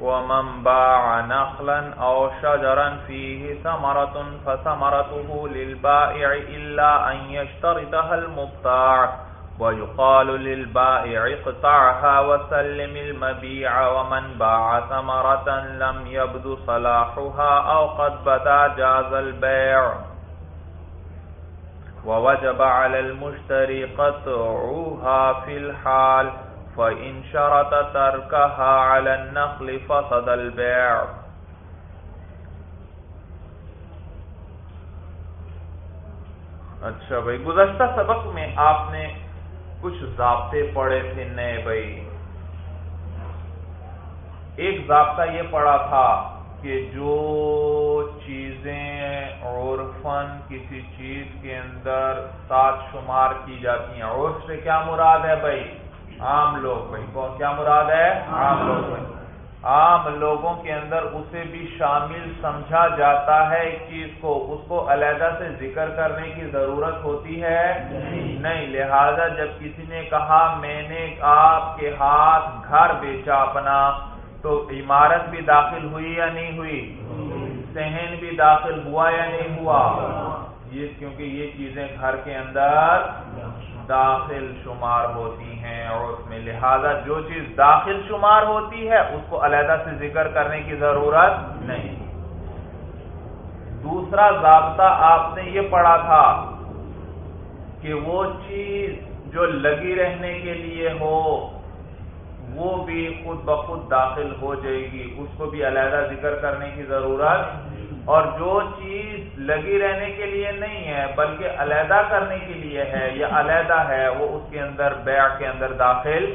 ومن باع نخلا أو شجرا فيه ثمرة فثمرته للبائع إلا أن يشترطها المبتاع ويقال للبائع اقطعها وسلم المبيع ومن باع ثمرة لم يبدو صلاحها أو قد بدا جاز البيع ووجب على المشتري قطعها في الحال فإن شرط تركها على النقل فصد البيع اچھا بھائی، گزشتہ سبق میں آپ نے کچھ ضابطے پڑے تھے نئے بھائی۔ ایک ضابطہ یہ پڑا تھا کہ جو چیزیں عرفن کسی چیز کے اندر ساتھ شمار کی جاتی ہیں، عرف سے کیا مراد ہے بھائی؟ عام لوگ بھائی کون کیا مراد ہے؟ عام لوگ بھائی۔ عام لوگوں کے اندر اسے بھی شامل سمجھا جاتا ہے ایک چیز کو اس کو علیحدہ سے ذکر کرنے کی ضرورت ہوتی ہے نہیں۔ لہذا جب کسی نے کہا میں نے آپ کے ہاتھ گھر بیچا اپنا تو عمارت بھی داخل ہوئی یا نہیں ہوئی؟ سہن بھی داخل ہوا یا نہیں ہوا؟ یہ کیونکہ یہ چیزیں گھر کے اندر داخل شمار ہوتی ہیں اور اس میں لہذا جو چیز داخل شمار ہوتی ہے، اس کو علیحدہ سے ذکر کرنے کی ضرورت نہیں۔ دوسرا ضابطہ آپ نے یہ پڑھا تھا کہ وہ چیز جو لگی رہنے کے لیے ہو، وہ بھی خود بخود داخل ہو جائے گی، اس کو بھی علیحدہ ذکر کرنے کی ضرورت اور جو چیز لگی رہنے کے لیے نہیں ہے، بلکہ علیحدہ کرنے کے لیے ہے یا علیحدہ ہے، وہ اس کے اندر بیع کے اندر داخل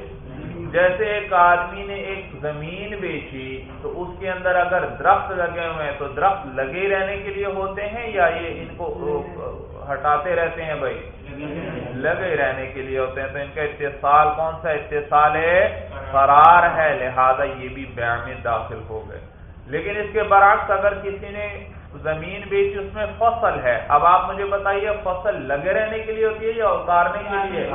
جیسے ایک آدمی نے ایک زمین بیچی، تو اس کے اندر اگر درخت لگے ہوئے ہیں، تو درخت لگے رہنے کے لیے ہوتے ہیں یا یہ ان کو ہٹاتے رہتے ہیں بھائی؟ لگے رہنے کے لیے ہوتے ہیں۔ تو ان کا اتصال کون سا اتصال ہے فرار ہے، لہذا یہ بھی بیع میں داخل ہو گئے۔ لیکن اس کے برعکس اگر کسی نے زمین بیچی، اس میں فصل ہے۔ اب آپ مجھے بتائیے، فصل لگے رہنے کے لیے ہوتی ہے یا اتارنے کے لیے؟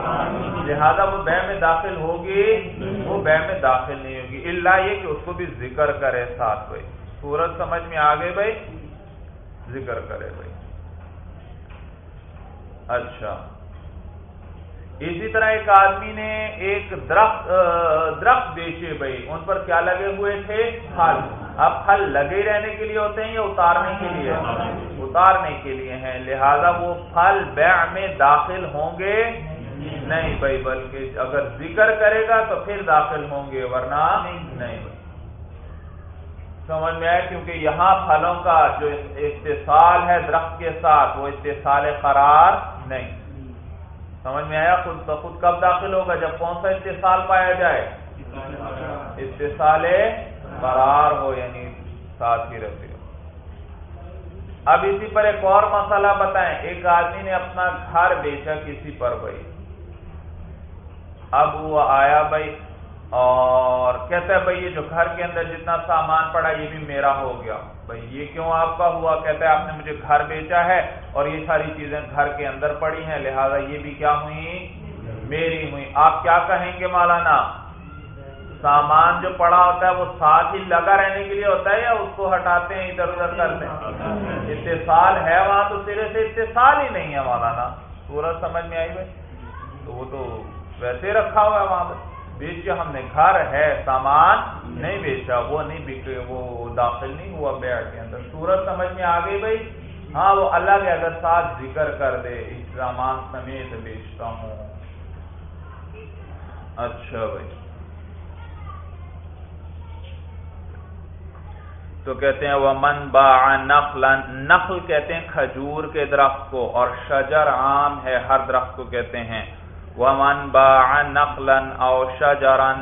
لہذا وہ بے میں داخل ہوگی، وہ بے میں داخل نہیں ہوگی۔ اللہ یہ کہ اس کو بھی ذکر کرے ساتھ بھائی۔ سورج سمجھ میں آگے بھائی؟ ذکر کرے بھائی۔ اچھا۔ اسی طرح ایک آدمی نے ایک درخت درخت بیچے بھائی۔ ان پر کیا لگے ہوئے تھے؟ پھل۔ اب پھل لگے رہنے کے لیے ہوتے ہیں یا اتارنے کے لیے؟ اتارنے کے لیے ہیں۔ لہذا وہ پھل بیع میں داخل ہوں گے نہیں بھائی، بلکہ اگر ذکر کرے گا تو پھر داخل ہوں گے، ورنہ نہیں سمجھ میں آئے کیونکہ یہاں پھلوں کا جو استحصال ہے درخت کے ساتھ، وہ استحصال قرار نہیں۔ سمجھ میں آیا؟ خود خود کب داخل ہوگا؟ جب کون سا اتصال پایا جائے؟ اتصال قرار ہو یعنی ساتھ ہی رہتے ہو۔ اب اسی پر ایک اور مسئلہ بتائیں۔ ایک آدمی نے اپنا گھر بیچا کسی پر بھائی۔ اب وہ آیا بھائی اور کہتا ہے، بھائی، یہ جو گھر کے اندر جتنا سامان پڑا، یہ بھی میرا ہو گیا۔ بھائی، یہ کیوں آپ کا ہوا؟ کہتا ہے، آپ نے مجھے گھر بیچا ہے اور یہ ساری چیزیں گھر کے اندر پڑی ہیں، لہذا یہ بھی کیا ہوئی میری ہوئی آپ کیا کہیں گے مولانا؟ سامان جو پڑا ہوتا ہے وہ ساتھ ہی لگا رہنے کے لیے ہوتا ہے یا اس کو ہٹاتے ہیں ادھر ادھر کرتے ہیں؟ اتصال ہے وہاں تو سرے سے اتصال ہی نہیں ہے مولانا۔ پورا سمجھ میں آئی بھائی؟ تو وہ تو ویسے رکھا ہوا ہے وہاں پہ۔ بیچا ہم نے گھر ہے سامان نہیں بیچا وہ نہیں بکے وہ داخل نہیں ہوا بیع کے اندر۔ سورج سمجھ میں آ گئی بھائی؟ ہاں وہ اللہ کے اگر ساتھ ذکر کر دے اس سامان سمیت بیچتا ہوں۔ اچھا بھائی۔ تو کہتے ہیں وہ من با نخل نخل کہتے ہیں کھجور کے درخت کو، اور شجر عام ہے، ہر درخت کو کہتے ہیں۔ ومن باع نقلا او شجرا،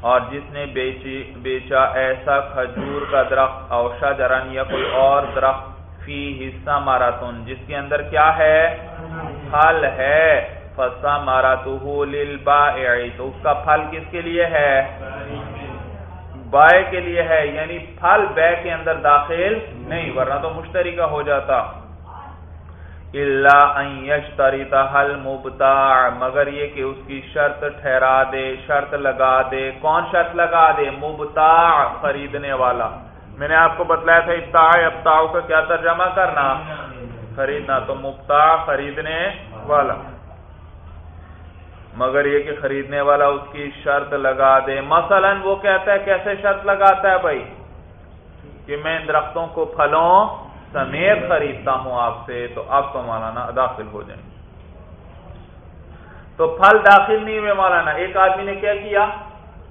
اور جس نے بیچی، بیچا ایسا کھجور کا درخت او شجرن یا کوئی اور درخت فی حصہ ماراتون جس کے اندر کیا ہے؟ پھل ہے۔ فسا ماراتو للبائع، تو اس کا پھل کس کے لیے ہے؟ بائے کے لیے ہے یعنی پھل بے کے اندر داخل نہیں، ورنہ تو مشتری کا ہو جاتا۔ اللہ حل مبتا مگر یہ کہ اس کی شرط ٹھہرا دے، شرط لگا دے۔ کون شرط لگا دے؟ مبتا خریدنے والا۔ میں نے آپ کو بتلایا تھا ابتا ابتا کا کیا ترجمہ کرنا؟ خریدنا، تو مبتا خریدنے والا۔ مگر یہ کہ خریدنے والا اس کی شرط لگا دے۔ مثلا وہ کہتا ہے کیسے شرط لگاتا ہے بھائی؟ کہ میں ان درختوں کو پھلوں سمیت خریدتا ہوں آپ سے، تو آپ تو مولانا داخل ہو جائیں۔ تو پھل داخل نہیں ہوئے مولانا۔ ایک آدمی نے کیا کیا؟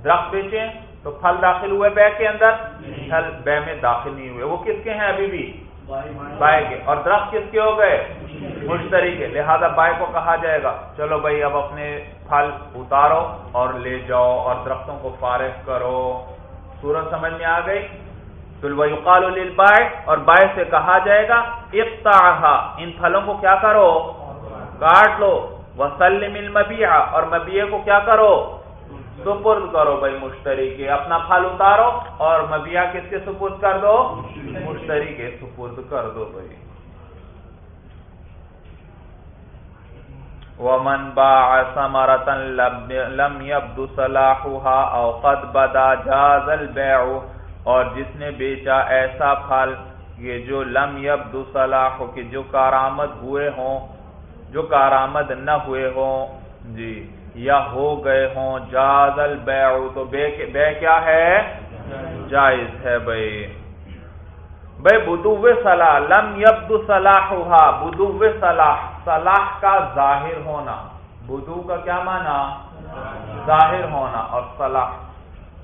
درخت بیچے، تو پھل داخل ہوئے بے کے اندر، پھل بے میں داخل نہیں ہوئے۔ وہ کس کے ہیں ابھی بھی؟ بائے کے اور درخت کس کے ہو گئے؟ مشتری کے۔ لہذا بائے کو کہا جائے گا، چلو بھائی اب اپنے پھل اتارو اور لے جاؤ اور درختوں کو فارغ کرو۔ سورج سمجھ میں آ گئی؟ قال للبائع اور بائع سے کہا جائے گا اقطعها ان پھلوں کو کیا کرو؟ کاٹ لو۔ وسلم المبیع اور مبیع کو کیا کرو؟ سپرد کرو بھائی مشتری کے، اپنا پھل اتارو اور مبیع کس کے سپرد کر دو؟ مشتری کے سپرد کر دو بھائی۔ ومن باع ثمرة لم يبدو صلاحها او قد بدا جاز البيع، اور جس نے بیچا ایسا پھل، یہ جو لم یب صلاح کہ جو کارآمد ہوئے ہوں، جو کارآمد نہ ہوئے ہوں۔ جی۔ یا ہو گئے ہوں جاز البیع تو بے بے کیا ہے؟ جائز ہے بھائی۔ بھائی بدو صلاح، لم یب صلاح بدو صلاح صلاح کا ظاہر ہونا۔ بدو کا کیا مانا ظاہر ہونا اور صلاح۔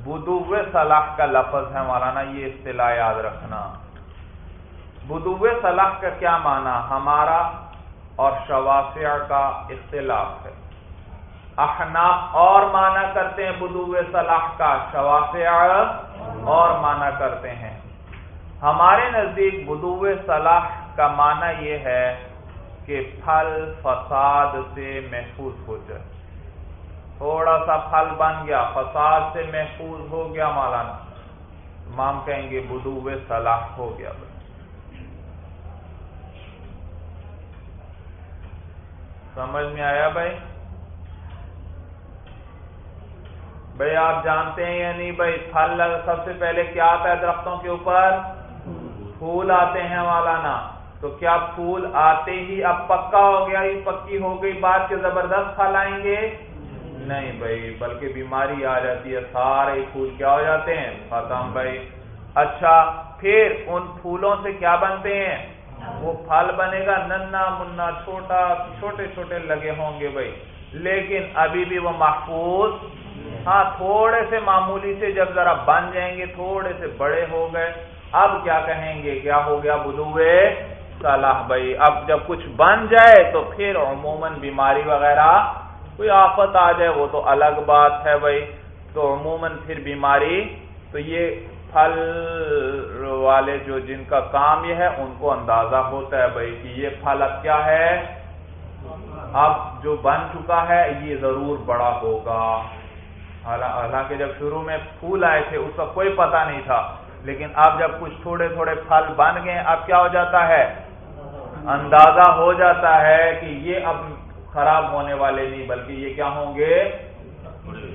بدو صلاح کا لفظ ہے مولانا، یہ اصطلاح یاد رکھنا۔ بدو صلاح کا کیا معنی؟ ہمارا اور شوافع کا اختلاف ہے۔ احناف اور معنی کرتے ہیں بدو صلاح کا شوافع اور معنی کرتے ہیں۔ ہمارے نزدیک بدو صلاح کا معنی یہ ہے کہ پھل فساد سے محفوظ ہو جائے۔ تھوڑا سا پھل بن گیا، فساد سے محفوظ ہو گیا مولانا۔ امام کہیں گے بدو صلاح ہو گیا۔ سمجھ میں آیا بھائی؟ بھائی آپ جانتے ہیں یا نہیں؟ بھائی پھل سب سے پہلے کیا آتا ہے درختوں کے اوپر؟ پھول آتے ہیں مولانا۔ تو کیا پھول آتے ہی اب پکا ہو گیا؟ یہ پکی ہو گئی بات کے زبردست پھل آئیں گے؟ نہیں بھائی، بلکہ بیماری آ جاتی ہے، سارے پھول کیا ہو جاتے ہیں؟ ختم بھائی۔ اچھا پھر ان پھولوں سے کیا بنتے ہیں؟ وہ پھل بنے گا، ننا منا چھوٹا، چھوٹے چھوٹے لگے ہوں گے بھائی۔ لیکن ابھی بھی وہ محفوظ ہاں تھوڑے سے معمولی سے جب ذرا بن جائیں گے، تھوڑے سے بڑے ہو گئے۔ اب کیا کہیں گے؟ کیا ہو گیا بدوے صلاح بھائی؟ اب جب کچھ بن جائے تو پھر عموماً بیماری وغیرہ کوئی آفت آ جائے، وہ تو الگ بات ہے بھائی۔ تو عموماً پھر بیماری، تو یہ پھل والے جو جن کا کام یہ ہے، ان کو اندازہ ہوتا ہے بھائی کہ یہ پھل اب کیا ہے۔ اب جو بن چکا ہے، یہ ضرور بڑا ہوگا۔ حالانکہ جب شروع میں پھول آئے تھے، اس کا کوئی پتہ نہیں تھا۔ لیکن اب جب کچھ تھوڑے تھوڑے پھل بن گئے، اب کیا ہو جاتا ہے؟ اندازہ ہو جاتا ہے کہ یہ اب خراب ہونے والے نہیں، بلکہ یہ کیا ہوں گے؟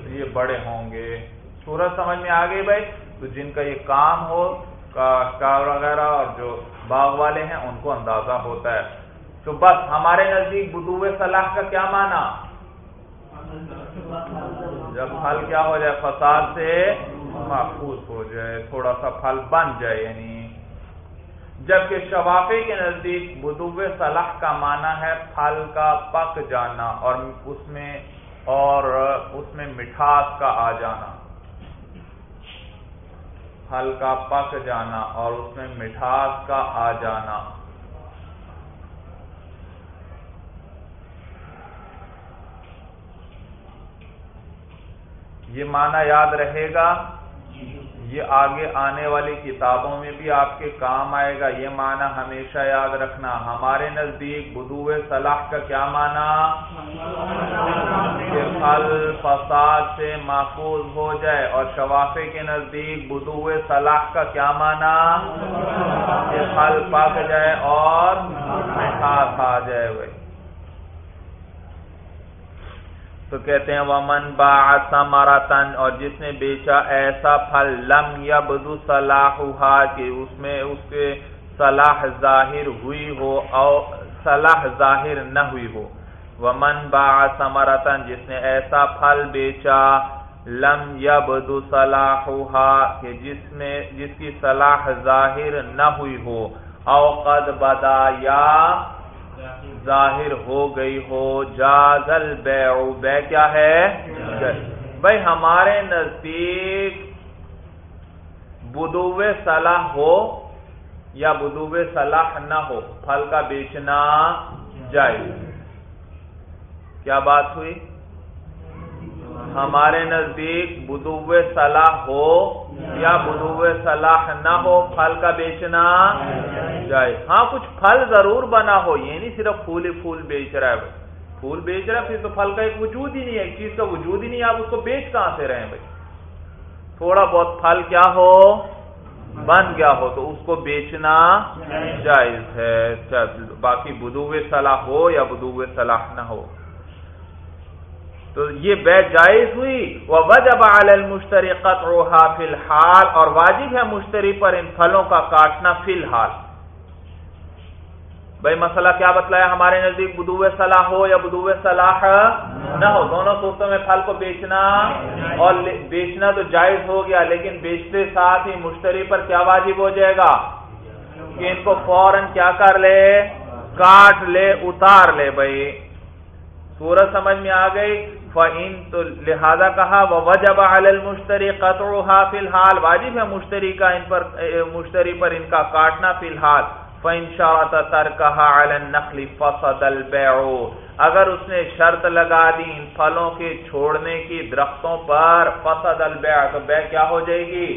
یہ بڑے ہوں گے۔ سورج سمجھ میں آ گئی بھائی؟ تو جن کا یہ کام ہو کار وغیرہ اور جو باغ والے ہیں، ان کو اندازہ ہوتا ہے۔ تو بس ہمارے نزدیک بدو صلاح کا کیا مانا جب پھل کیا ہو جائے، فساد سے محفوظ ہو جائے، تھوڑا سا پھل بن جائے یعنی جبکہ شفافے کے نزدیک بدو صلاح کا معنی ہے پھل کا پک جانا اور اس میں اور اس میں مٹھاس کا آ جانا۔ پھل کا پک جانا اور اس میں مٹھاس کا آ جانا۔ یہ معنی یاد رہے گا۔ یہ آگے آنے والی کتابوں میں بھی آپ کے کام آئے گا۔ یہ معنی ہمیشہ یاد رکھنا۔ ہمارے نزدیک بدو صلاح کا کیا معنی؟ پھل فساد سے محفوظ ہو جائے۔ اور شوافے کے نزدیک بدو صلاح کا کیا مانا کہ پھل پک جائے اور مٹھاس آ جائے۔ بھائی تو کہتے ہیں، ومن با سمارتن اور جس نے بیچا ایسا پھل، لم یا بدو صلاح کہ اس میں اس کے صلاح ظاہر ہوئی ہو، اور صلاح ظاہر نہ ہوئی ہو۔ ومن با سمرتن جس نے ایسا پھل بیچا، لم یبدو صلاحها، کہ جس میں، جس کی صلاح ظاہر نہ ہوئی ہو۔ او قد بدا، یا ظاہر ہو گئی ہو، جازل البیع بے کیا ہے؟ بھائی، ہمارے نزدیک بدو صلاح ہو یا بدو صلاح نہ ہو، پھل کا بیچنا جائز۔ کیا بات ہوئی؟ ہمارے نزدیک بدو صلاح ہو یا بدو صلاح نہ ہو، پھل کا بیچنا جائے ہاں کچھ پھل ضرور بنا ہو، یہ نہیں صرف پھول ہی پھول بیچ رہا ہے پھول بیچ رہا ہے، پھر تو پھل کا ایک وجود ہی نہیں ہے، ایک چیز کا وجود ہی نہیں، آپ اس کو بیچ کہاں سے رہے بھائی؟ تھوڑا بہت پھل کیا ہو، بن گیا ہو، تو اس کو بیچنا جائز ہے۔ باقی بدو صلاح ہو یا بدو صلاح نہ ہو۔ تو یہ بے جائز ہوئی۔ وہ وجب المشتری قطعها فی الحال اور واجب ہے مشتری پر ان پھلوں کا کاٹنا فی الحال۔ بھائی مسئلہ کیا بتلایا ہمارے نزدیک؟ بدو صلاح ہو یا بدو صلاح نہ ہو؟ دونوں صورتوں میں پھل کو بیچنا اور بیچنا تو جائز ہو گیا، لیکن بیچتے ساتھ ہی مشتری پر کیا واجب ہو جائے گا؟ کہ ان کو فوراً کیا کر لے؟ کاٹ لے، اتار لے۔ بھائی سورج سمجھ میں آ گئی فعین تو لہذا کہا وہ وجب المشتری قطر فی الحال۔ واجب ہے مشتری کا ان پر مشتری پر ان کا کاٹنا فی الحال۔ فن شاط تر کہا نخلی فصد البیع اگر اس نے شرط لگا دی ان پھلوں کے چھوڑنے کی درختوں پر، فصد البیع تو بے کیا ہو جائے گی؟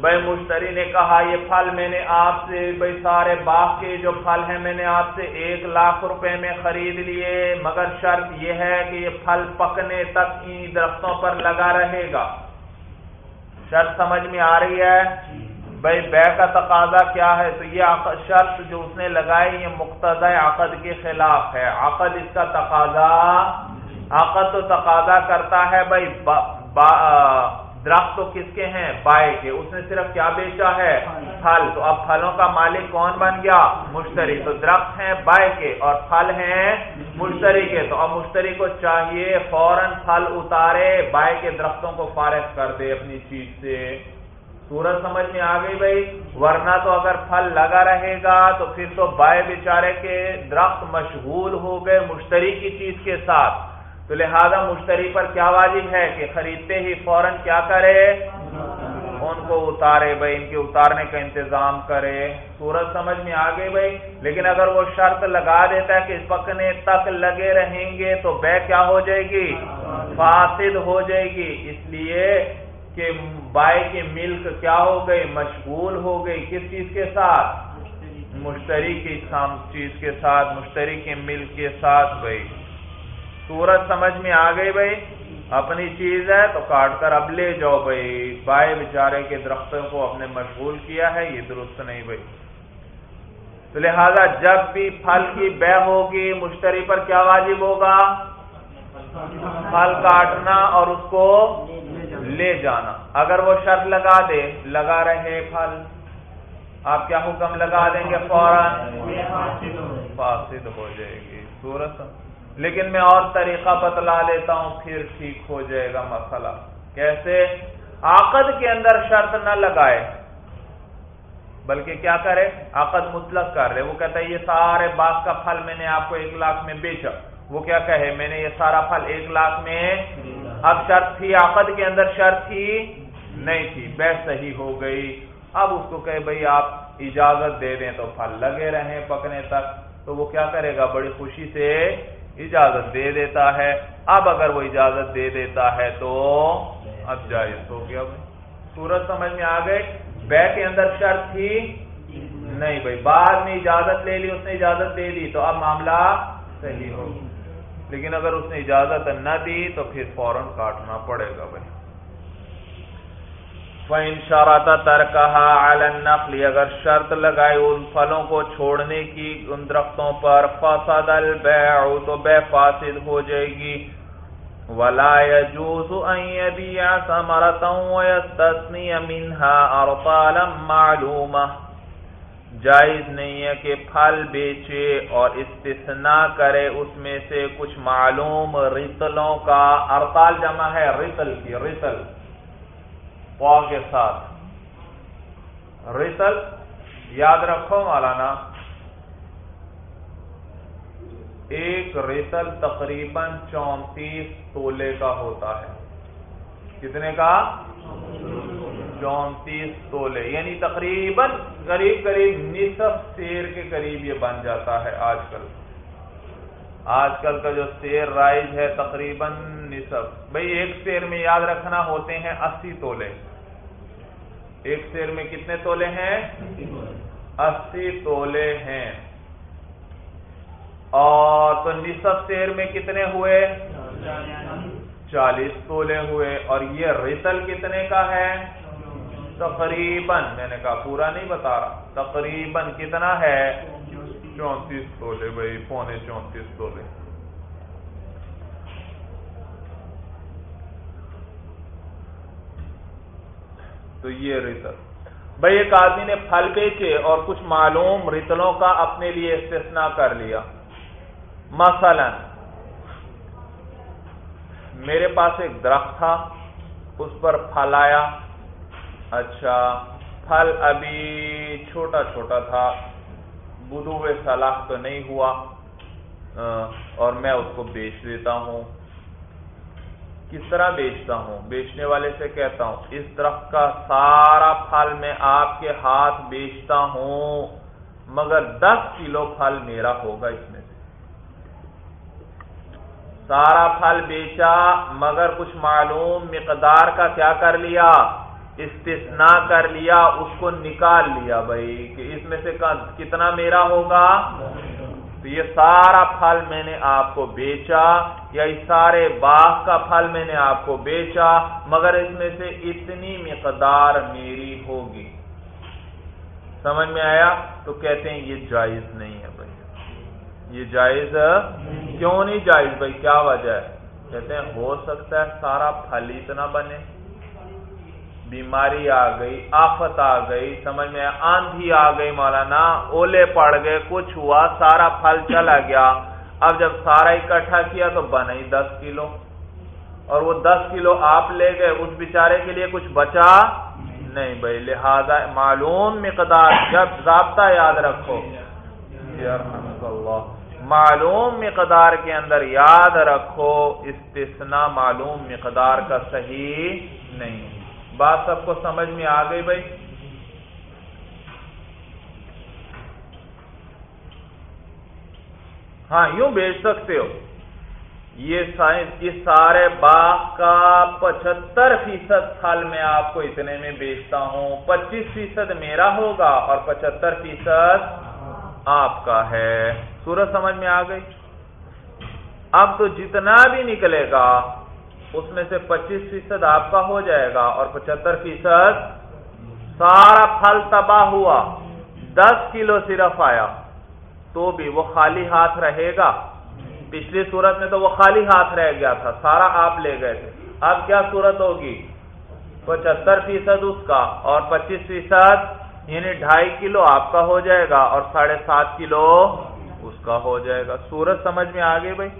بھائی مشتری نے کہا، یہ پھل میں نے آپ سے بھائی سارے باغ کے جو پھل ہیں میں نے آپ سے ایک لاکھ روپے میں خرید لیے، مگر شرط یہ ہے کہ یہ پھل پکنے تک ان درختوں پر لگا رہے گا۔ شرط سمجھ میں آ رہی ہے؟ بھائی بے کا تقاضا کیا ہے؟ تو یہ شرط جو اس نے لگائی، یہ مقتض عقد کے خلاف ہے۔ عقد اس کا تقاضا، عقد تو تقاضا کرتا ہے بھائی درخت تو کس کے ہیں؟ بائے کے۔ اس نے صرف کیا بیچا ہے؟ پھل۔ تو اب پھلوں کا مالک کون بن گیا؟ مشتری۔ تو درخت ہیں بائے کے اور پھل ہیں مشتری۔ کے۔ تو اب مشتری کو چاہیے فوراً پھل اتارے بائے کے درختوں کو فارغ کر دے اپنی چیز سے۔ سورج سمجھ میں آ گئی بھائی۔ ورنہ تو اگر پھل لگا رہے گا تو پھر تو بائے بیچارے کے درخت مشغول ہو گئے مشتری کی چیز کے ساتھ۔ تو لہذا مشتری پر کیا واجب ہے کہ خریدتے ہی فوراً کیا کرے؟ ان کو اتارے بھائی، ان کے اتارنے کا انتظام کرے۔ سورج سمجھ میں آ گئی بھائی؟ لیکن اگر وہ شرط لگا دیتا ہے کہ پکنے تک لگے رہیں گے تو بے کیا ہو جائے گی؟ فاسد ہو جائے گی۔ اس لیے کہ بائی کی ملک کیا ہو گئی؟ مشغول ہو گئی۔ کس چیز کے ساتھ؟ مشتری کی چیز کے ساتھ، مشتری کے ملک کے ساتھ بھائی۔ سورج سمجھ میں آ گئی بھائی، اپنی چیز ہے تو کاٹ کر اب لے جاؤ بھائی۔ بائے بیچارے کے درختوں کو اپنے مشغول کیا ہے، یہ درست نہیں بھائی۔ تو لہذا جب بھی پھل کی بے ہوگی، مشتری پر کیا واجب ہوگا؟ پھل کاٹنا اور اس کو لے جانا۔ اگر وہ شرط لگا دے، لگا رہے پھل، آپ کیا حکم لگا دیں گے؟ فوراً فاسد ہو جائے گی۔ سورج لیکن میں اور طریقہ بتلا لیتا ہوں، پھر ٹھیک ہو جائے گا مسئلہ۔ کیسے؟ آقد کے اندر شرط نہ لگائے۔ بلکہ کیا کرے؟ عقد مطلق کر رہے۔ وہ کہتا ہے، یہ سارے باغ کا پھل میں نے آپ کو ایک لاکھ میں بیچا۔ وہ کیا کہے؟ میں نے یہ سارا پھل ایک لاکھ میں اب شرط تھی آقد کے اندر شرط تھی؟ نہیں تھی۔ بے صحیح ہو گئی۔ اب اس کو کہے، بھائی آپ اجازت دے دیں تو پھل لگے رہیں پکنے تک۔ تو وہ کیا کرے گا؟ بڑی خوشی سے اجازت دے دیتا ہے۔ اب اگر وہ اجازت دے دیتا ہے تو اب جائز ہو گیا بھائی۔ سورج سمجھ میں آ گئے۔ بے کے اندر شرط تھی نہیں بھائی۔ بعد میں اجازت لے لی، اس نے اجازت دے دی تو اب معاملہ صحیح ہو لیکن اگر اس نے اجازت نہ دی تو پھر فوراً کاٹنا پڑے گا بھائی۔ فَإِن شَرَطَ تَرْكَهَا عَلَى النَّقْلِ اگر شرط لگائے ان پھلوں کو چھوڑنے کی، ان درختوں پر فَصَدَ الْبَيْعُ، تو بے فاسد ہو جائے گی۔ وَلَا يَجُوزُ أَن يَبِيعَ ثَمَرَةً وَيَسْتَثْنِيَ مِنْهَا أَرْطَالًا مَعْلُومًا۔ جائز نہیں ہے کہ پھل بیچے اور استثناء کرے، اس میں سے کچھ معلوم رتلوں کا، ارطال جمع ہے، رتل کی، رتل۔ کے ساتھ۔ ریتل یاد رکھو مولانا، ایک ریتل تقریباً چونتیس تولے کا ہوتا ہے۔ کتنے کا چونتیس تولے یعنی تقریباً قریب قریب نصف سیر کے قریب یہ بن جاتا ہے آج کل۔ آج کل کا جو سیر رائج ہے تقریباً نصف۔ بھئی ایک سیر میں یاد رکھنا ہوتے ہیں اسی تولے۔ ایک سیر میں کتنے تولے ہیں؟ اسی تولے ہیں۔ اور تو نصف سیر میں کتنے ہوئے؟ چالیس تولے ہوئے۔ اور یہ ریتل کتنے کا ہے؟ تقریباً، میں نے کہا پورا نہیں بتا رہا۔ تقریباً کتنا ہے؟ چونتیس تولے، بھائی، پونے چونتیس تولے۔ تو یہ ریتل۔ بھائی ایک آدمی نے پھل بیچے اور کچھ معلوم ریتلوں کا اپنے لیے استثناء کر لیا۔ مثلا، میرے پاس ایک درخت تھا، اس پر پھل آیا۔ اچھا پھل ابھی چھوٹا چھوٹا تھا بدو صلاح تو نہیں ہوا اور میں اس کو بیچ دیتا ہوں۔ کس طرح بیچتا ہوں؟ بیچنے والے سے کہتا ہوں، اس درخت کا سارا پھل میں آپ کے ہاتھ بیچتا ہوں، مگر دس کلو پھل میرا ہوگا اس میں سے۔ سارا پھل بیچا، مگر کچھ معلوم، مقدار کا کیا کر لیا؟ استثناء کر لیا، اس کو نکال لیا بھائی، کہ اس میں سے کتنا میرا ہوگا؟ تو یہ سارا پھل میں نے آپ کو بیچا، یا اس سارے باغ کا پھل میں نے آپ کو بیچا، مگر اس میں سے اتنی مقدار میری ہوگی۔ سمجھ میں آیا؟ تو کہتے ہیں یہ جائز نہیں ہے بھائی۔ یہ جائز کیوں نہیں جائز بھائی؟ کیا وجہ ہے؟ کہتے ہیں ہو سکتا ہے سارا پھل اتنا بنے۔ بیماری آ گئی، آفت آ گئی، سمجھ میں آندھی آ گئی مولانا، اولے پڑ گئے، کچھ ہوا، سارا پھل چلا گیا۔ اب جب سارا اکٹھا کیا تو بنا ہی دس کلو۔ اور وہ دس کلو آپ لے گئے، اس بیچارے کے لیے کچھ بچا نہیں بھائی۔ لہذا معلوم مقدار، جب ضابطہ یاد رکھو۔ اللہ۔ معلوم مقدار کے اندر یاد رکھو، استثناء معلوم مقدار کا صحیح نہیں۔ بات سب کو سمجھ میں آ گئی بھائی؟ ہاں یوں بیچ سکتے ہو۔ یہ سائنس، یہ سارے باغ کا پچہتر فیصد پھل میں آپ کو اتنے میں بیچتا ہوں۔ پچیس فیصد میرا ہوگا اور پچہتر فیصد آپ کا ہے۔ سورج سمجھ میں آ گئی؟ اب تو جتنا بھی نکلے گا اس میں سے پچیس فیصد آپ کا ہو جائے گا اور پچہتر فیصد سارا پھل تباہ ہوا۔ دس کلو صرف آیا۔ تو بھی وہ خالی ہاتھ رہے گا۔ پچھلی صورت میں تو وہ خالی ہاتھ رہ گیا تھا۔ سارا آپ لے گئے تھے۔ اب کیا صورت ہوگی؟ پچہتر فیصد اس کا اور پچیس فیصد یعنی ڈھائی کلو آپ کا ہو جائے گا اور ساڑھے سات کلو اس کا ہو جائے گا۔ سورج سمجھ میں آ گئی بھائی؟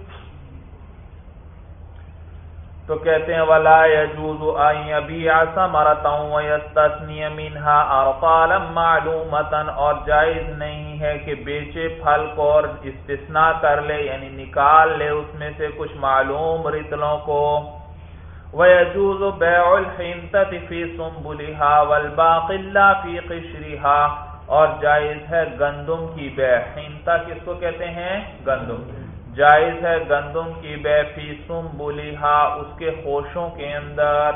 تو کہتے ہیں، ولا يجوز ان يبيع ثمرة ويستثني منها ارقالا معلومتا اور جائز نہیں ہے کہ بیچے پھل کو اور استثناء کر لے یعنی نکال لے اس میں سے کچھ معلوم رتلوں کو ويجوز بيع الحنطة في سنبلها والباقي لا في قشرها اور جائز ہے گندم کی بے حنطہ کس کو کہتے ہیں؟ گندم جائز ہے گندم کی بے فیسم بولیحا اس کے خوشوں کے اندر۔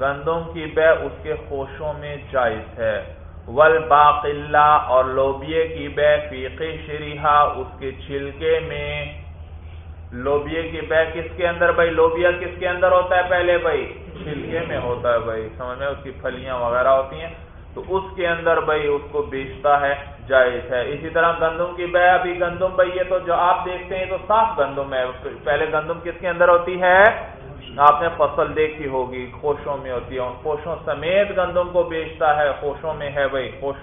گندم کی بے اس کے خوشوں میں جائز ہے۔ ول باقلہ اور لوبیے کی بے فیقی شریحا اس کے چھلکے میں۔ لوبیا کی بے کس کے اندر بھائی؟ لوبیا کس کے اندر ہوتا ہے پہلے بھائی؟ چھلکے میں ہوتا ہے بھائی، سمجھ میں؟ اس کی پھلیاں وغیرہ ہوتی ہیں۔ تو اس کے اندر بھائی اس کو بیچتا ہے۔ جائز ہے۔ اسی طرح گندم کی بے ابھی گندم بھائی، یہ تو جو آپ دیکھتے ہیں تو صاف گندم ہے۔ پہلے گندم کس کے اندر ہوتی ہے؟ آپ نے فصل دیکھی ہوگی، خوشوں میں ہوتی ہے۔ خوشوں سمیت گندم کو بیچتا ہے، خوشوں میں ہے بھائی خوش۔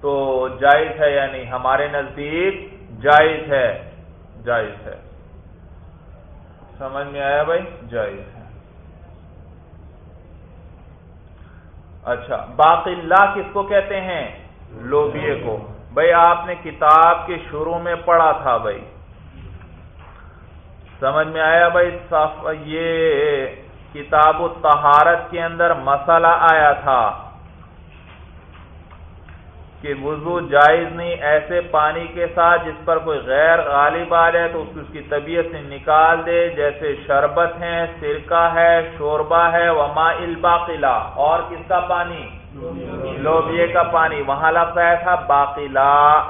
تو جائز ہے یا نہیں؟ ہمارے نزدیک جائز ہے۔ جائز ہے۔ سمجھ میں آیا بھائی؟ جائز ہے۔ اچھا باقی اللہ کس کو کہتے ہیں؟ لوبیے کو۔ بھائی آپ نے کتاب کے شروع میں پڑھا تھا بھائی سمجھ میں آیا بھائی یہ کتاب الطہارت کے اندر مسئلہ آیا تھا کہ وضو جائز نہیں، ایسے پانی کے ساتھ جس پر کوئی غیر غالب آ جائے تو اس کی طبیعت سے نکال دے، جیسے شربت ہے سرکہ ہے، شوربہ ہے، وما الباقلا اور کس کا پانی؟ لوبیے کا پانی۔ وہاں لفظ آیا تھا باقلا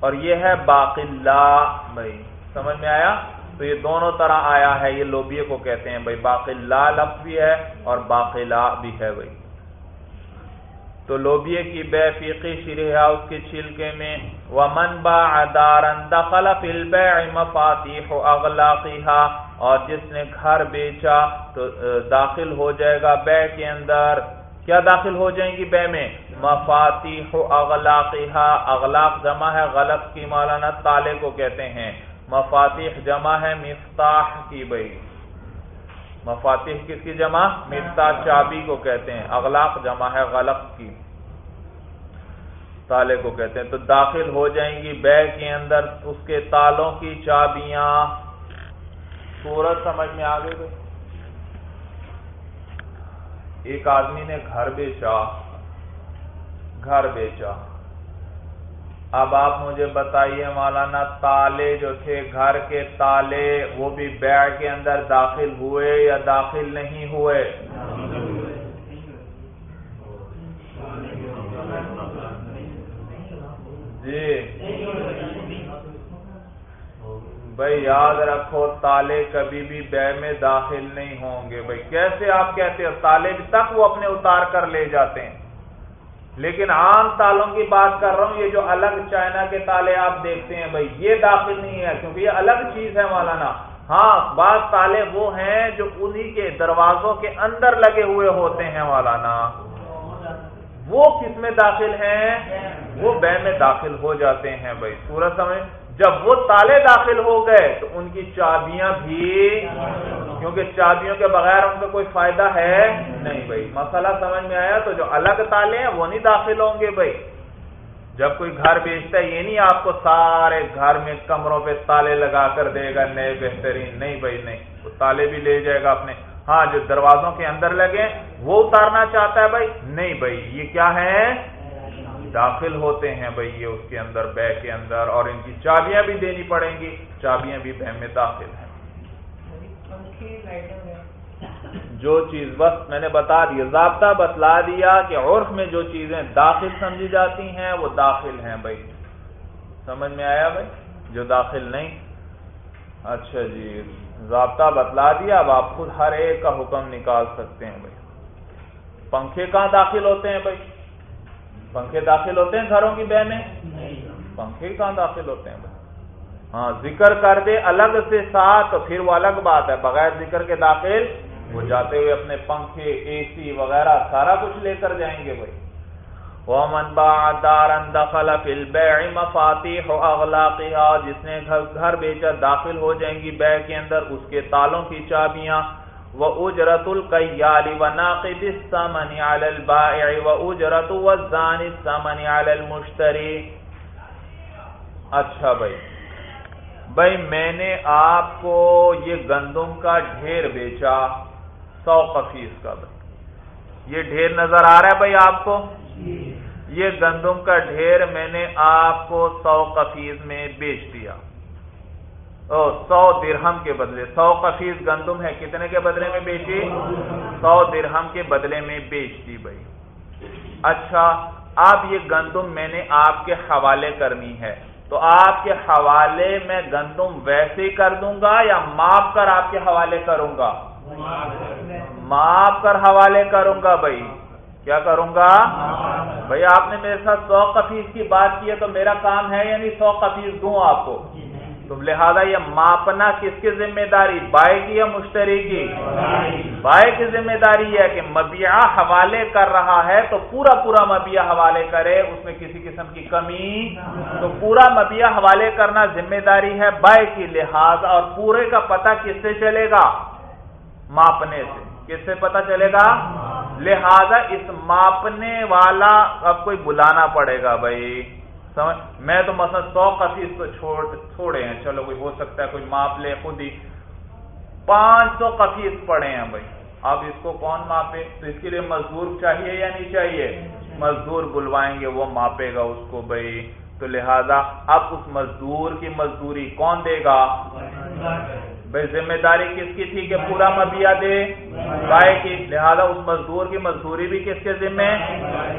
اور یہ ہے باقلا بھائی۔ سمجھ میں آیا؟ تو یہ دونوں طرح آیا ہے، یہ لوبیے کو کہتے ہیں بھائی۔ باقلا لفظ بھی ہے اور باقلا بھی ہے بھائی۔ تو لوبیے کی بے فیقی شرح اس کے چھلکے میں، ومن با دارن دخل فی البیع مفاتیح اغلاقیہا اور جس نے گھر بیچا تو داخل ہو جائے گا بے کے اندر۔ کیا داخل ہو جائیں گی بے میں؟ مفاتیح اغلاقیہا اغلاق جمع ہے، غلط کی مولانا تالے کو کہتے ہیں۔ مفاتیح جمع ہے، مفتاح کی بھئی مفاتح کس کی جمع؟ مفتا چابی کو کہتے ہیں۔ اغلاق جمع ہے غلق کی۔ تالے کو کہتے ہیں۔ تو داخل ہو جائیں گی بیگ کے اندر اس کے تالوں کی چابیاں۔ سورج سمجھ میں آ گئی ایک آدمی نے گھر بیچا۔ گھر بیچا۔ اب آپ مجھے بتائیے مولانا، تالے جو تھے، گھر کے تالے وہ بھی بیع کے اندر داخل ہوئے یا داخل نہیں ہوئے؟ جی۔ بھائی یاد رکھو، تالے کبھی بھی بے میں داخل نہیں ہوں گے۔ بھائی کیسے آپ کہتے ہو تالے تک وہ اپنے اتار کر لے جاتے ہیں۔ لیکن عام تالوں کی بات کر رہا ہوں، یہ جو الگ چائنا کے تالے آپ دیکھتے ہیں، بھائی یہ داخل نہیں ہے، کیونکہ یہ الگ چیز ہے مولانا۔ ہاں بعض تالے وہ ہیں جو انہی کے دروازوں کے اندر لگے ہوئے ہوتے ہیں مولانا۔ وہ کس میں داخل ہیں؟ وہ بے میں داخل ہو جاتے ہیں، بھائی۔ سورج سمجھ۔ جب وہ تالے داخل ہو گئے تو ان کی چابیاں بھی کیونکہ چابیوں کے بغیر ان کا کوئی فائدہ ہے نہیں بھائی۔ مسئلہ سمجھ میں آیا تو جو الگ تالے ہیں وہ نہیں داخل ہوں گے بھائی۔ جب کوئی گھر بیچتا ہے، یہ نہیں آپ کو سارے گھر میں کمروں پہ تالے لگا کر دے گا، نئے بہترین۔ نہیں بھائی، نہیں۔ وہ تالے بھی لے جائے گا اپنے۔ ہاں جو دروازوں کے اندر لگے وہ اتارنا چاہتا ہے بھائی۔ نہیں بھائی، یہ کیا ہے؟ داخل ہوتے ہیں بھائی، یہ اس کے اندر، بے کے اندر، اور ان کی چابیاں بھی دینی پڑیں گی۔ چابیاں بھی بہ میں داخل ہیں۔ جو چیز، بس میں نے بتا دیا ضابطہ بتلا دیا کہ عرف میں جو چیزیں داخل سمجھی جاتی ہیں، وہ داخل ہیں بھائی۔ سمجھ میں آیا بھائی؟ جو داخل نہیں۔ اچھا جی ضابطہ بتلا دیا۔ اب آپ خود ہر ایک کا حکم نکال سکتے ہیں بھائی۔ پنکھے کہاں داخل ہوتے ہیں بھائی؟ پنکھے داخل ہوتے ہیں گھروں کی بہ میں پنکھے کہاں داخل ہوتے ہیں؟ ہاں ذکر کر دے الگ سے ساتھ پھر وہ الگ بات ہے۔ بغیر ذکر کے داخل وہ جاتے ہوئے اپنے پنکھے اے سی وغیرہ سارا کچھ لے کر جائیں گے بھائی۔ ومن باع دارا دخل في البيع مفاتيح اغلاقها جس نے گھر بیچا داخل ہو جائیں گی بیع کے اندر اس کے تالوں کی چابیاں واجرت القيال وناقد الثمن على البائع واجرت والزان الثمن على المشتري اچھا بھائی۔ بھائی میں نے آپ کو یہ گندم کا ڈھیر بیچا سو قفیس کا۔ بھائی یہ ڈھیر نظر آ رہا ہے بھائی آپ کو؟ یہ گندم کا ڈھیر میں نے آپ کو سو قفیز میں بیچ دیا۔ سو درہم کے بدلے، سو قفیز گندم ہے کتنے کے بدلے میں بیچی سو درہم کے بدلے میں بیچ دی بھائی۔ اچھا اب یہ گندم میں نے آپ کے حوالے کرنی ہے۔ تو آپ کے حوالے میں گندم ویسے ہی کر دوں گا یا ماپ کر آپ کے حوالے کروں گا؟ ماپ کر حوالے کروں گا بھائی۔ کیا کروں گا؟ بھائی، آپ نے میرے ساتھ سو کفیس کی بات کی ہے تو میرا کام ہے یعنی سو کفیس دوں آپ کو؟ تو لہذا یہ ماپنا کس کی ذمہ داری بائے کی یا مشتری کی؟ بائے کی ذمہ داری ہے کہ مبیا حوالے کر رہا ہے تو پورا پورا مبیا حوالے کرے، اس میں کسی قسم کی کمی تو پورا مبیا حوالے کرنا ذمہ داری ہے بائے کی، لہذا اور پورے کا پتہ کس سے چلے گا؟ ماپنے سے۔ کس سے پتا چلے گا؟ لہذا اس ماپنے والا اب کوئی بلانا پڑے گا بھائی۔ سمجھ میں تو مثلا سو کفیس تو چھوڑے ہیں۔ چلو کوئی ہو سکتا ہے، کوئی ماپ لے خود ہی۔ پانچ سو کفیس پڑے ہیں بھائی۔ اب اس کو کون ماپے؟ تو اس کے لیے مزدور چاہیے یا نہیں چاہیے؟ مزدور بلوائیں گے، وہ ماپے گا اس کو بھائی۔ تو لہذا اب اس مزدور کی مزدوری کون دے گا؟ بھائی، ذمہ داری کس کی تھی کہ پورا مبیا دے؟ پائے کی لہذا اس مزدور کی مزدوری بھی کس کے ذمہ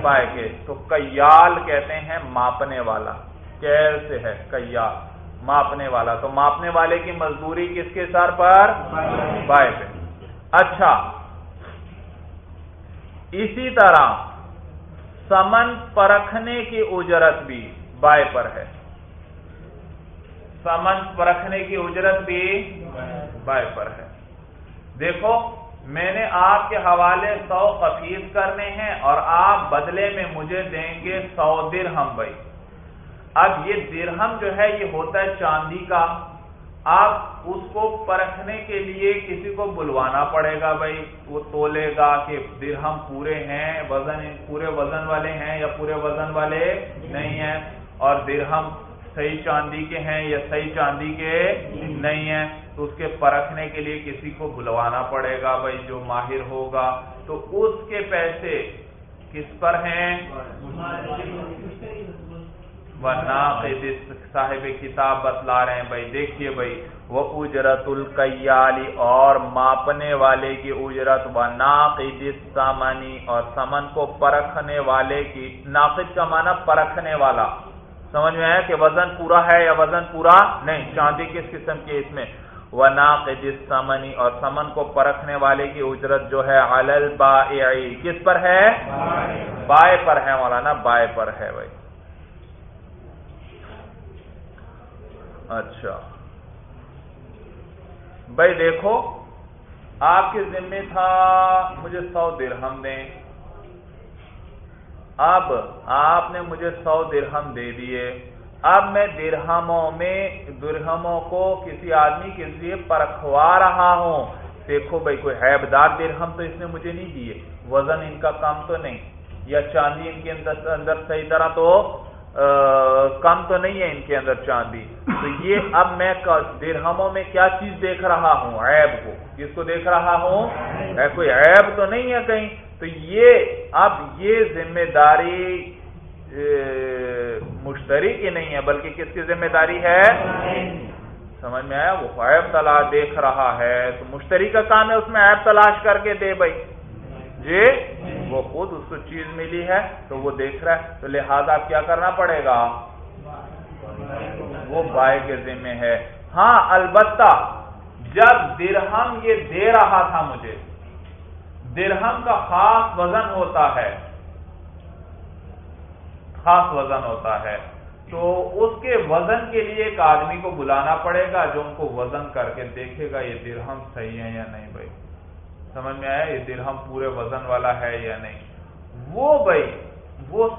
پائے کے۔ تو کیال کہتے ہیں ماپنے والا۔ کیر سے ہے کیال، ماپنے والا۔ تو ماپنے والے کی مزدوری کس کے سر پر؟ پائے پہ اچھا۔ اسی طرح سمن پرکھنے کی اجرت بھی بائے پر ہے۔ سمن پرکھنے کی اجرت بھی بائے پر ہے۔ دیکھو میں نے آپ کے حوالے سو قفیز کرنے ہیں اور آپ بدلے میں مجھے دیں گے سو درہم بھائی۔ اب یہ درہم جو ہے یہ ہوتا ہے چاندی کا۔ آپ اس کو پرکھنے کے لیے کسی کو بلوانا پڑے گا بھائی۔ وہ تولے گا کہ درہم پورے ہیں، وزن، پورے وزن والے ہیں یا پورے وزن والے نہیں ہیں۔ اور درہم صحیح چاندی کے ہیں یا صحیح چاندی کے نہیں ہیں، تو اس کے پرکھنے کے لیے کسی کو بلوانا پڑے گا بھائی، جو ماہر ہوگا۔ تو اس کے پیسے کس پر ہیں؟ صاحب کتاب بتلا رہے ہیں۔ بھائی، دیکھیے بھائی وہ اجرت الکیالی اور ماپنے والے کی اجرت۔ و ناقد سامانی اور سمن کو پرکھنے والے کی، ناقد کا معنی پرکھنے والا۔ سمجھ میں آیا کہ وزن پورا ہے یا وزن پورا نہیں؟ چاندی کس قسم کی اس میں۔ سمنی اور سمن کو پرکھنے والے کی اجرت جو ہے کس پر ہے؟ بائے پر ہے مولانا بائے پر ہے بھائی۔ اچھا۔ بھائی دیکھو، آپ کے ذمے تھا مجھے سو درہم دیں۔ اب آپ نے مجھے سو درہم دے دیے۔ اب میں درہموں میں درہموں کو کسی آدمی کے لیے پرکھوا رہا ہوں۔ دیکھو بھائی، کوئی حیب دار درہم تو اس نے مجھے نہیں دیے۔ وزن ان کا کم تو نہیں، یا چاندی ان کے اندر اندر صحیح طرح تو کم تو نہیں ہے ان کے اندر چاندی۔ تو یہ اب میں درہموں میں کیا چیز دیکھ رہا ہوں؟ عیب کو۔ کس کو دیکھ رہا ہوں؟ کوئی عیب تو نہیں ہے کہیں۔ تو یہ اب یہ ذمہ داری مشتری کی نہیں ہے، بلکہ کس کی ذمہ داری ہے؟ سمجھ میں آیا؟ وہ عیب تلاش دیکھ رہا ہے۔ تو مشتری کا کام ہے، اس میں عیب تلاش کر کے دے بھائی۔ جی؟ وہ خود اس کو چیز ملی ہے تو وہ دیکھ رہا ہے۔ تو لہذا کیا کرنا پڑے گا؟ وہ بائے کے ذمہ ہے۔ ہاں البتہ جب درہم یہ دے رہا تھا مجھے درہم کا خاص وزن ہوتا ہے۔ خاص وزن ہوتا ہے۔ تو اس کے وزن کے لیے ایک آدمی کو بلانا پڑے گا جو ان کو وزن کر کے دیکھے گا یہ درہم صحیح ہے یا نہیں بھائی۔ سمجھ میں آیا یہ درہم پورے وزن والا ہے یا نہیں؟ وہ بھائی، وہ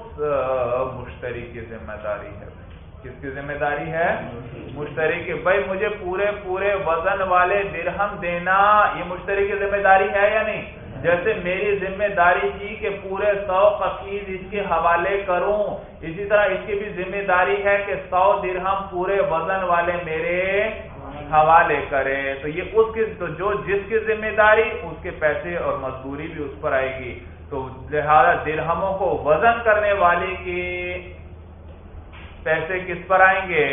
مشتری کی ذمہ داری ہے۔ کس کی ذمہ داری ہے؟ مشتری کی۔ بھائی مجھے پورے پورے وزن والے درہم دینا یہ مشتری کی ذمہ داری ہے یا نہیں؟ جیسے میری ذمہ داری تھی کہ پورے سو قفیز اس کے حوالے کروں، اسی طرح اس کی بھی ذمہ داری ہے کہ سو درہم پورے وزن والے میرے حوالے کرے تو یہ اس کی، تو جو جس کی ذمہ داری، اس کے پیسے اور مزدوری بھی اس پر آئے گی۔ تو لہذا درہموں کو وزن کرنے والے کی پیسے کس پر آئیں گے؟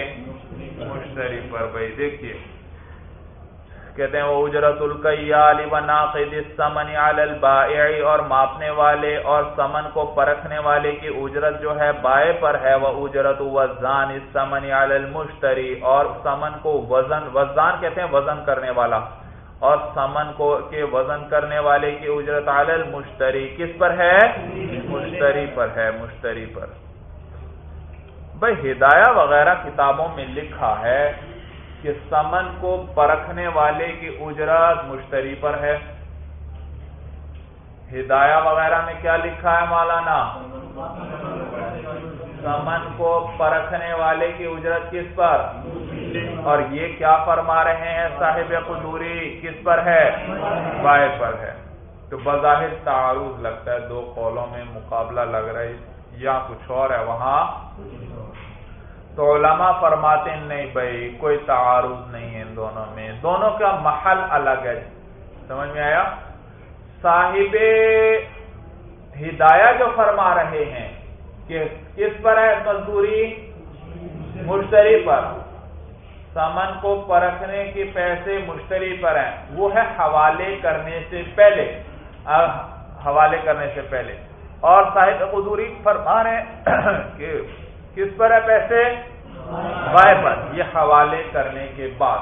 مشتری پر۔ بھائی دیکھیے کہتے ہیں، وہ اجرت القیال و ناقد السمن علی البائع اور ماپنے والے اور سمن کو پرکھنے والے کی اجرت جو ہے بائے پر ہے، وہ اجرت وزان السمن علی المشتری اور سمن کو وزن، وزان کہتے ہیں وزن کرنے والا، اور سمن کو کے وزن کرنے والے کی اجرت علی المشتری کس پر ہے؟ مشتری پر ہے، مشتری پر۔ بھائی، ہدایہ وغیرہ کتابوں میں لکھا ہے کہ سمن کو پرکھنے والے کی اجرت مشتری پر ہے۔ ہدایہ وغیرہ میں کیا لکھا ہے مولانا؟ سمن کو پرکھنے والے کی اجرت کس پر؟ اور یہ کیا فرما رہے ہیں صاحب قدوری کس پر ہے؟ بائے پر ہے۔ تو بظاہر تعارض لگتا ہے، دو قولوں میں مقابلہ لگ رہا ہے، یا کچھ اور ہے وہاں۔ تو علماء فرماتے ہیں، نہیں بھائی، کوئی تعارض نہیں ہے دونوں میں۔ دونوں کا محل الگ ہے۔ سمجھ میں آیا؟ صاحب ہدایہ جو فرما رہے ہیں، کہ کس پر ہے مزدوری؟ مشتری پر۔ سمن کو پرکھنے کے پیسے مشتری پر ہیں۔ وہ ہے حوالے کرنے سے پہلے۔ حوالے کرنے سے پہلے۔ اور صاحب قدوری فرما رہے ہیں کہ کس پر ہے پیسے؟ بائے پر۔ یہ حوالے کرنے کے بعد۔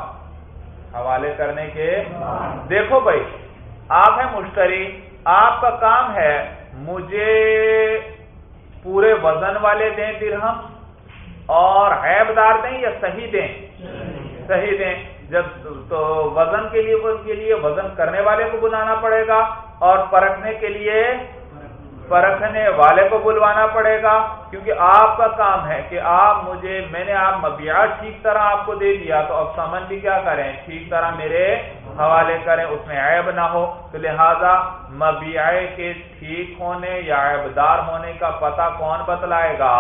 حوالے کرنے کے دیکھو بھائی، آپ ہیں مشتری، آپ کا کام ہے مجھے پورے وزن والے دیں درہم اور عیب دار دیں یا صحیح دیں؟ صحیح دیں۔ جب تو وزن کے لیے کے لیے وزن کرنے والے کو بلانا پڑے گا اور پرکھنے کے لیے پرکھنے والے کو بلوانا پڑے گا، کیونکہ آپ کا کام ہے کہ آپ مجھے، میں نے آپ مبیا ٹھیک طرح آپ کو دے دیا، تو اب سمن بھی کیا کریں؟ ٹھیک طرح میرے حوالے کریں، اس میں عیب نہ ہو۔ تو لہذا مبیا کے ٹھیک ہونے یا عیب دار ہونے کا پتہ کون بتلائے گا؟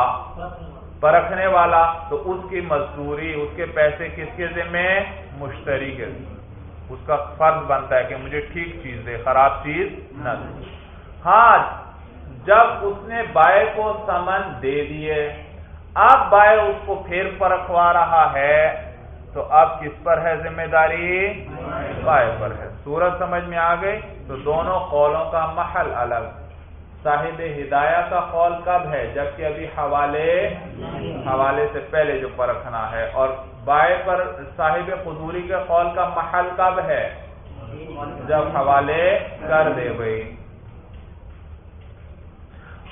پرکھنے والا۔ تو اس کی مزدوری، اس کے پیسے کس کے ذمہ مشتری کے اس کا فرض بنتا ہے کہ مجھے ٹھیک چیز دے، خراب چیز نہ دے۔ ہاں جب اس نے بائے کو سمن دے دیے، اب بائے اس کو پھر پرکھوا رہا ہے، تو اب کس پر ہے ذمہ داری؟ بائے پر ہے۔ سورج سمجھ میں آ گئی؟ تو دونوں قولوں کا محل الگ۔ صاحب ہدایہ کا قول کب ہے؟ جبکہ ابھی حوالے حوالے سے پہلے جو پرکھنا ہے۔ اور بائے پر صاحب قدوری کے قول کا محل کب ہے؟ جب حوالے کر دے بھائی۔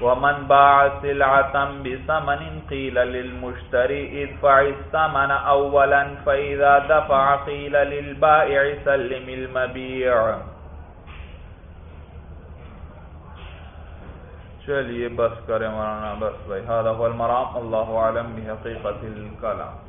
ومن باع سلعة بثمن قيل للمشتري ادفع الثمن اولا فاذا دفع قيل للبائع سلم المبيع. چلیے، بس کریں مولانا، بس بھائی، هذا هو المرام. الله اعلم بحقيقة الكلام